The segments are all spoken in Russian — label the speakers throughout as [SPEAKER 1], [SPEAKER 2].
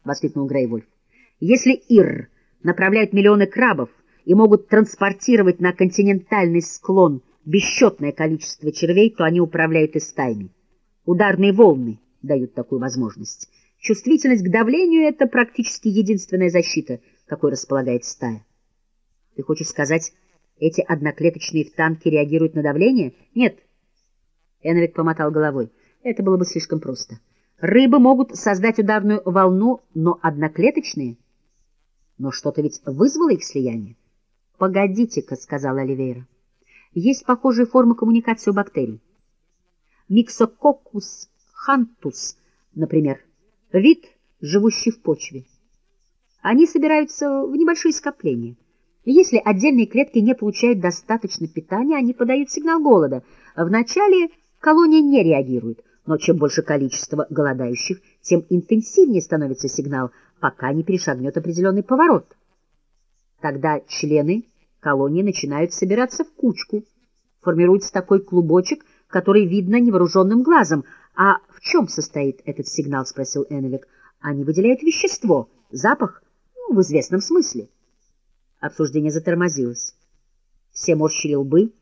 [SPEAKER 1] — воскликнул Грейвольф. «Если Ир направляют миллионы крабов и могут транспортировать на континентальный склон бесчетное количество червей, то они управляют и стаями. Ударные волны дают такую возможность. Чувствительность к давлению — это практически единственная защита, какой располагает стая. Ты хочешь сказать, эти одноклеточные в танке реагируют на давление? Нет. Эновик помотал головой. Это было бы слишком просто. Рыбы могут создать ударную волну, но одноклеточные? Но что-то ведь вызвало их слияние. «Погодите-ка», — сказала Оливейра. «Есть похожие формы коммуникации у бактерий. Myxococcus xanthus, например, вид, живущий в почве. Они собираются в небольшие скопления. Если отдельные клетки не получают достаточно питания, они подают сигнал голода. Вначале колония не реагирует, но чем больше количество голодающих, тем интенсивнее становится сигнал, пока не перешагнет определенный поворот. Тогда члены колонии начинают собираться в кучку. Формируется такой клубочек, который видно невооруженным глазом. «А в чем состоит этот сигнал?» — спросил Эновик. «Они выделяют вещество, запах, ну, в известном смысле». Обсуждение затормозилось. Все морщили лбы,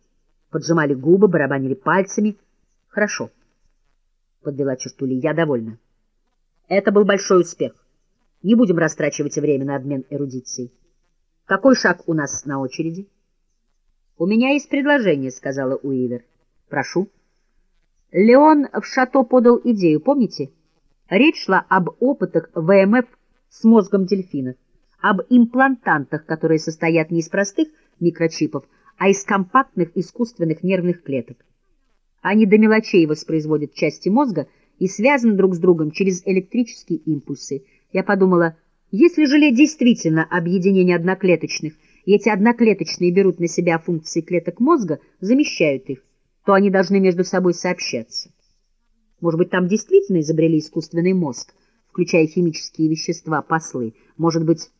[SPEAKER 1] поджимали губы, барабанили пальцами. «Хорошо», — подвела черту Ли, — «я довольна». Это был большой успех. Не будем растрачивать время на обмен эрудицией. Какой шаг у нас на очереди? — У меня есть предложение, — сказала Уивер. — Прошу. Леон в шато подал идею, помните? Речь шла об опытах ВМФ с мозгом дельфинов об имплантантах, которые состоят не из простых микрочипов, а из компактных искусственных нервных клеток. Они до мелочей воспроизводят части мозга и связаны друг с другом через электрические импульсы. Я подумала, если желе действительно объединение одноклеточных, и эти одноклеточные берут на себя функции клеток мозга, замещают их, то они должны между собой сообщаться. Может быть, там действительно изобрели искусственный мозг, включая химические вещества, послы. Может быть,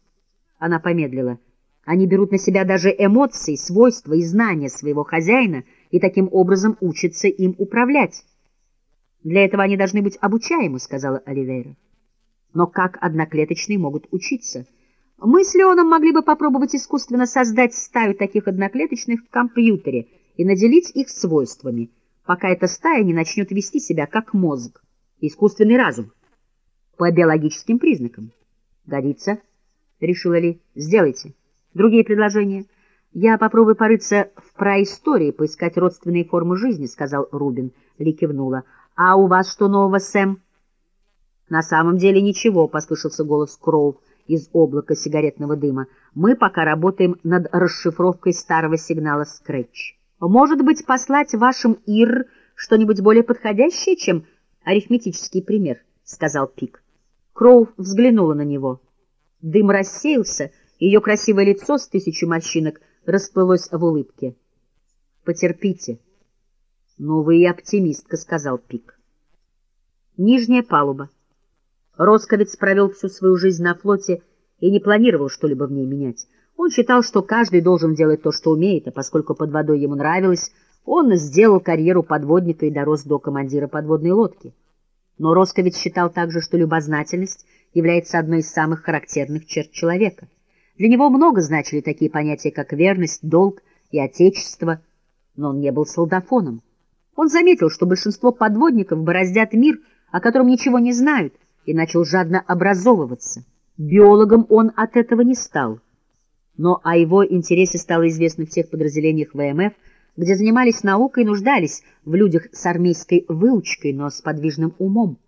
[SPEAKER 1] она помедлила. Они берут на себя даже эмоции, свойства и знания своего хозяина и таким образом учатся им управлять. Для этого они должны быть обучаемы, сказала Оливейра. Но как одноклеточные могут учиться? Мы с Леоном могли бы попробовать искусственно создать стаю таких одноклеточных в компьютере и наделить их свойствами, пока эта стая не начнет вести себя как мозг, искусственный разум, по биологическим признакам. Годится? — решила Ли. — Сделайте. Другие предложения? — Я попробую порыться в праистории, поискать родственные формы жизни, — сказал Рубин. Ли кивнула. — А у вас что нового, Сэм? — На самом деле ничего, — послышался голос Кроув из облака сигаретного дыма. — Мы пока работаем над расшифровкой старого сигнала Scratch. Может быть, послать вашим ИР что-нибудь более подходящее, чем арифметический пример, — сказал Пик. Кроув взглянула на него. — Дым рассеялся, ее красивое лицо с тысячу морщинок расплылось в улыбке. «Потерпите». «Ну, и оптимистка», — сказал Пик. Нижняя палуба. Росковец провел всю свою жизнь на флоте и не планировал что-либо в ней менять. Он считал, что каждый должен делать то, что умеет, а поскольку под водой ему нравилось, он сделал карьеру подводника и дорос до командира подводной лодки. Но Росковец считал также, что любознательность — является одной из самых характерных черт человека. Для него много значили такие понятия, как верность, долг и отечество, но он не был солдафоном. Он заметил, что большинство подводников бороздят мир, о котором ничего не знают, и начал жадно образовываться. Биологом он от этого не стал. Но о его интересе стало известно в тех подразделениях ВМФ, где занимались наукой и нуждались в людях с армейской выучкой, но с подвижным умом.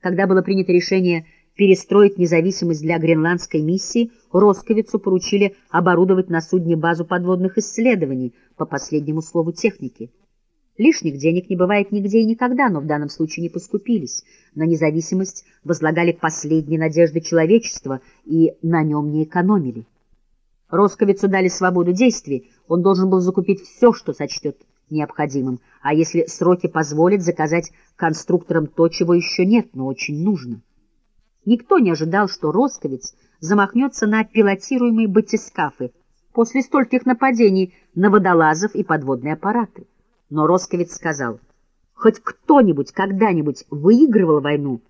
[SPEAKER 1] Когда было принято решение перестроить независимость для гренландской миссии, Росковицу поручили оборудовать на судне базу подводных исследований по последнему слову техники. Лишних денег не бывает нигде и никогда, но в данном случае не поскупились. На независимость возлагали последние надежды человечества и на нем не экономили. Росковицу дали свободу действий, он должен был закупить все, что сочтет необходимым, а если сроки позволят, заказать конструкторам то, чего еще нет, но очень нужно. Никто не ожидал, что Росковец замахнется на пилотируемые батискафы после стольких нападений на водолазов и подводные аппараты. Но Росковец сказал, хоть кто-нибудь когда-нибудь выигрывал войну